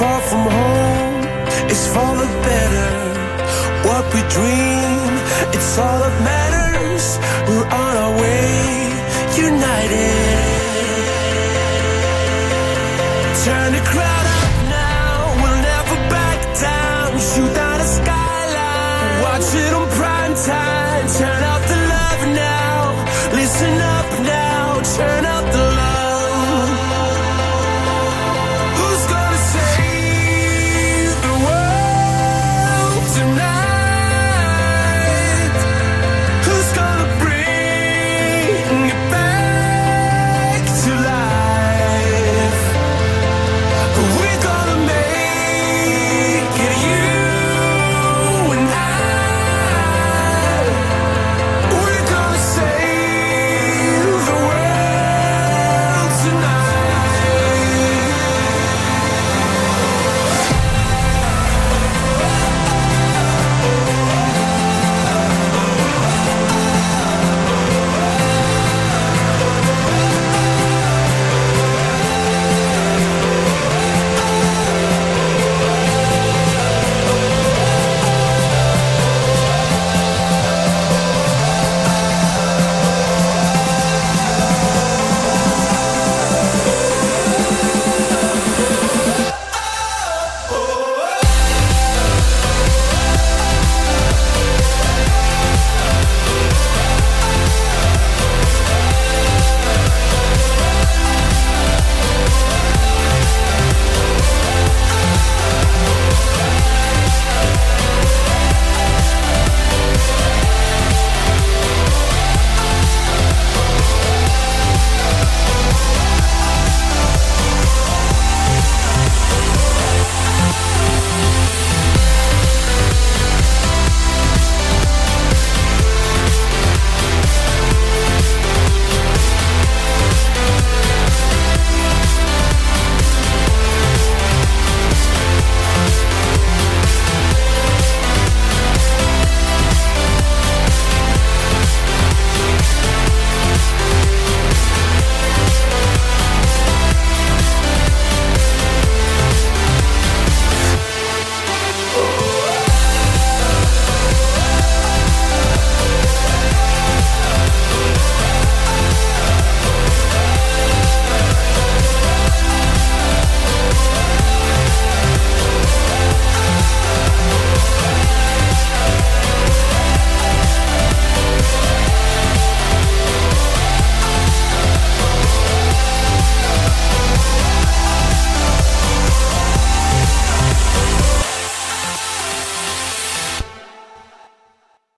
far from home is for the better. What we dream, it's all that matters. We're on our way, united. Turn the crowd up now, we'll never back down. Shoot down a skyline, watch it on prime time. Turn out the love now, listen up.